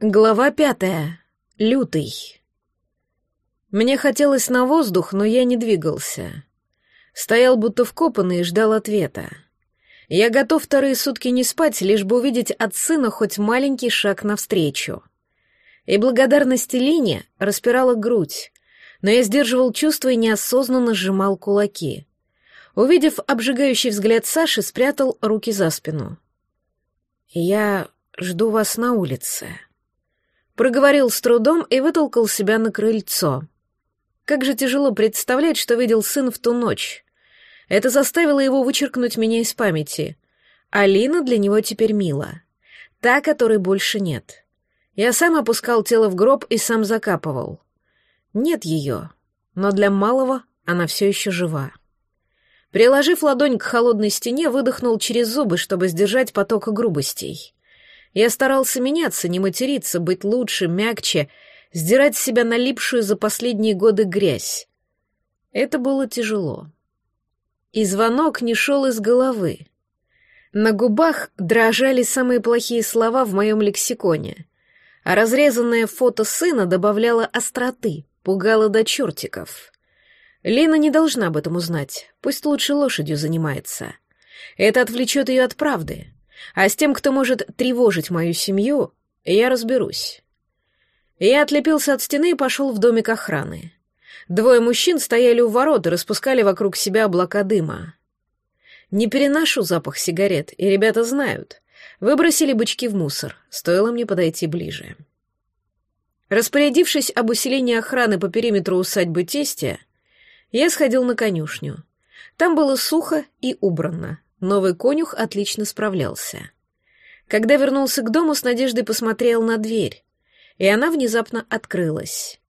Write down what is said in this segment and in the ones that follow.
Глава пятая. Лютый. Мне хотелось на воздух, но я не двигался. Стоял будто вкопанный и ждал ответа. Я готов вторые сутки не спать, лишь бы увидеть от сына хоть маленький шаг навстречу. И благодарность Лине распирала грудь, но я сдерживал чувства и неосознанно сжимал кулаки. Увидев обжигающий взгляд Саши, спрятал руки за спину. «Я жду вас на улице», проговорил с трудом и вытолкал себя на крыльцо. Как же тяжело представлять, что видел сын в ту ночь. Это заставило его вычеркнуть меня из памяти. Алина для него теперь мила. Та, которой больше нет. Я сам опускал тело в гроб и сам закапывал. Нет ее, но для малого она все еще жива. Приложив ладонь к холодной стене, выдохнул через зубы, чтобы сдержать поток грубостей. Я старался меняться, не материться, быть лучше, мягче, сдирать с себя налипшую за последние годы грязь. Это было тяжело. И звонок не шел из головы. На губах дрожали самые плохие слова в моем лексиконе, а разрезанное фото сына добавляло остроты, пугало до чертиков. Лена не должна об этом узнать, пусть лучше лошадью занимается. Это отвлечет ее от правды. А с тем, кто может тревожить мою семью, я разберусь. Я отлепился от стены и пошел в домик охраны. Двое мужчин стояли у ворот и распускали вокруг себя облака дыма. Не переношу запах сигарет, и ребята знают. Выбросили бычки в мусор, стоило мне подойти ближе. Распорядившись об усилении охраны по периметру усадьбы тестя, я сходил на конюшню. Там было сухо и убрано. Новый конюх отлично справлялся. Когда вернулся к дому, с надеждой посмотрел на дверь, и она внезапно открылась.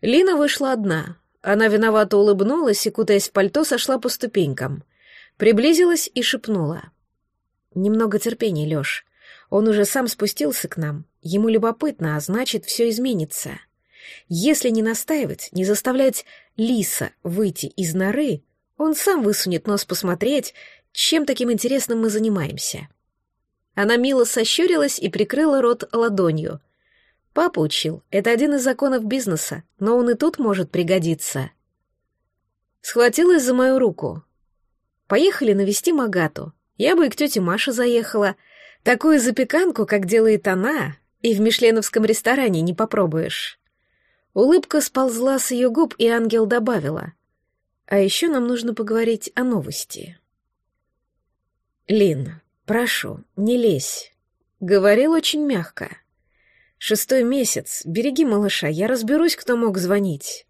Лина вышла одна. Она виновато улыбнулась и, кутаясь в пальто, сошла по ступенькам. Приблизилась и шепнула. «Немного терпения, Лёш. Он уже сам спустился к нам. Ему любопытно, а значит, все изменится. Если не настаивать, не заставлять Лиса выйти из норы, он сам высунет нос посмотреть, чем таким интересным мы занимаемся?» Она мило сощурилась и прикрыла рот ладонью. Папа учил, это один из законов бизнеса, но он и тут может пригодиться. Схватилась за мою руку. Поехали навести Магату. Я бы и к тете Маше заехала. Такую запеканку, как делает она, и в мишленовском ресторане не попробуешь. Улыбка сползла с ее губ, и ангел добавила. А еще нам нужно поговорить о новости. «Лин, прошу, не лезь», — говорил очень мягко. «Шестой месяц, береги малыша, я разберусь, кто мог звонить».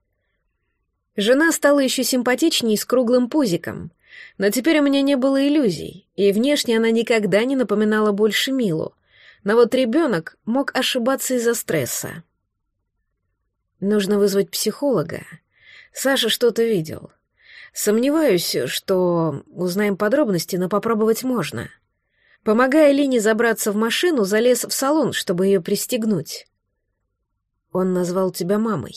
Жена стала еще симпатичнее с круглым пузиком, но теперь у меня не было иллюзий, и внешне она никогда не напоминала больше Милу, но вот ребенок мог ошибаться из-за стресса. Нужно вызвать психолога. Саша что-то видел. Сомневаюсь, что узнаем подробности, но попробовать можно. Помогая Лине забраться в машину, залез в салон, чтобы ее пристегнуть. Он назвал тебя мамой.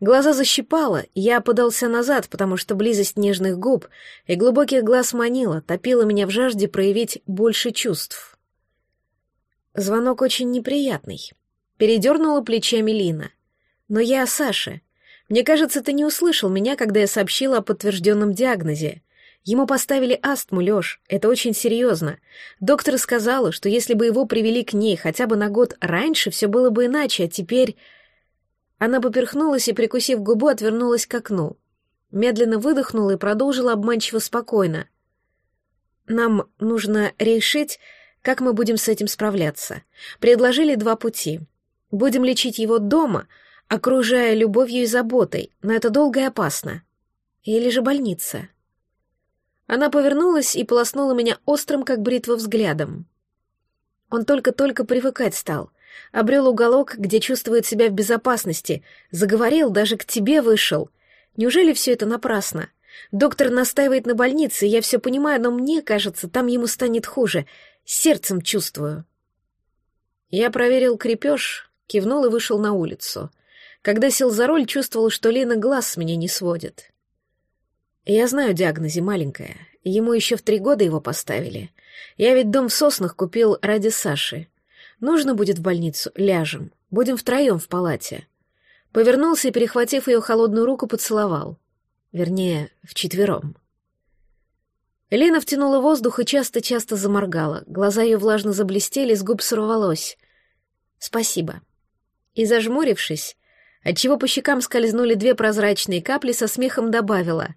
Глаза защипало, я подался назад, потому что близость нежных губ и глубоких глаз манила, топила меня в жажде проявить больше чувств. Звонок очень неприятный. Передернула плечами Лина. Но я о Саше. Мне кажется, ты не услышал меня, когда я сообщила о подтвержденном диагнозе. Ему поставили астму, Лёш, это очень серьезно. Доктор сказала, что если бы его привели к ней хотя бы на год раньше, все было бы иначе, а теперь... Она поперхнулась и, прикусив губу, отвернулась к окну. Медленно выдохнула и продолжила обманчиво спокойно. «Нам нужно решить, как мы будем с этим справляться. Предложили два пути. Будем лечить его дома — окружая любовью и заботой, но это долго и опасно. Или же больница. Она повернулась и полоснула меня острым, как бритва, взглядом. Он только-только привыкать стал, обрел уголок, где чувствует себя в безопасности, заговорил, даже к тебе вышел. Неужели все это напрасно? Доктор настаивает на больнице, я все понимаю, но мне кажется, там ему станет хуже. Сердцем чувствую. Я проверил крепеж, кивнул и вышел на улицу — когда сел за руль, чувствовал, что Лена глаз с меня не сводит. Я знаю диагнозе маленькая. Ему еще в три года его поставили. Я ведь дом в соснах купил ради Саши. Нужно будет в больницу, ляжем. Будем втроем в палате. Повернулся и, перехватив ее холодную руку, поцеловал. Вернее, вчетвером. Лена втянула воздух и часто-часто заморгала. Глаза ее влажно заблестели, с губ сорвалось. «Спасибо». И, зажмурившись, отчего по щекам скользнули две прозрачные капли, со смехом добавила.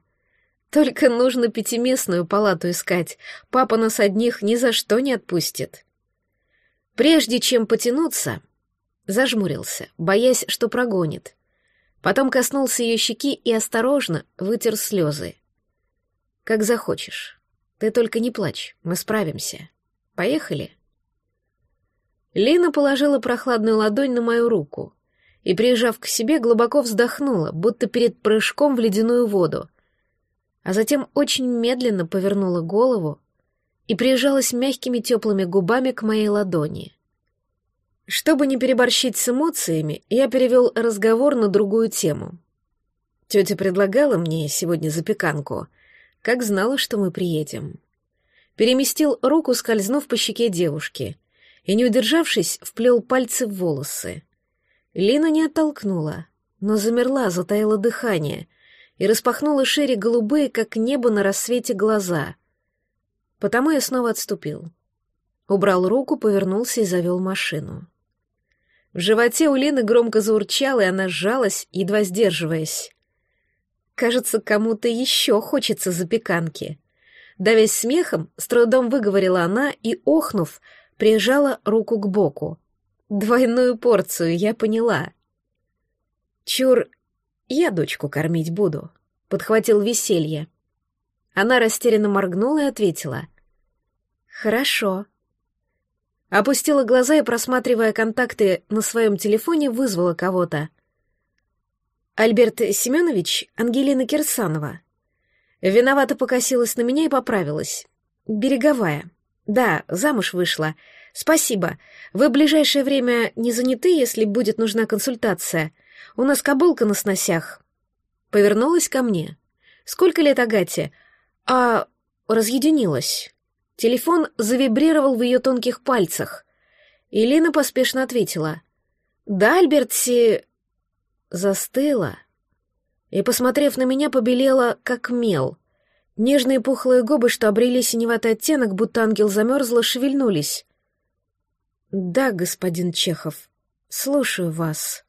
«Только нужно пятиместную палату искать. Папа нас одних ни за что не отпустит». Прежде чем потянуться, зажмурился, боясь, что прогонит. Потом коснулся ее щеки и осторожно вытер слезы. «Как захочешь. Ты только не плачь, мы справимся. Поехали?» Лина положила прохладную ладонь на мою руку и, прижав к себе, глубоко вздохнула, будто перед прыжком в ледяную воду, а затем очень медленно повернула голову и прижалась мягкими теплыми губами к моей ладони. Чтобы не переборщить с эмоциями, я перевел разговор на другую тему. Тетя предлагала мне сегодня запеканку, как знала, что мы приедем. Переместил руку, скользнув по щеке девушки, и, не удержавшись, вплел пальцы в волосы. Лина не оттолкнула, но замерла, затаила дыхание и распахнула шире голубые, как небо на рассвете, глаза. Потому я снова отступил. Убрал руку, повернулся и завел машину. В животе у Лины громко заурчало, и она сжалась, едва сдерживаясь. Кажется, кому-то еще хочется запеканки. Давясь смехом, с трудом выговорила она и, охнув, прижала руку к боку. Двойную порцию, я поняла. Чур, я дочку кормить буду, подхватил веселье. Она растерянно моргнула и ответила. Хорошо. Опустила глаза и, просматривая контакты на своем телефоне, вызвала кого-то. Альберт Семенович, Ангелина Кирсанова. Виновато покосилась на меня и поправилась. Береговая. Да, замуж вышла. Спасибо. Вы в ближайшее время не заняты, если будет нужна консультация. У нас кобылка на сносях. Повернулась ко мне. Сколько лет Агате? А разъединилась. Телефон завибрировал в ее тонких пальцах. Елена поспешно ответила. «Да, Альберт Си...» Застыла и, посмотрев на меня, побелела, как мел — Нежные пухлые губы, что обрели синеватый оттенок, будто ангел замерзла, шевельнулись. «Да, господин Чехов, слушаю вас».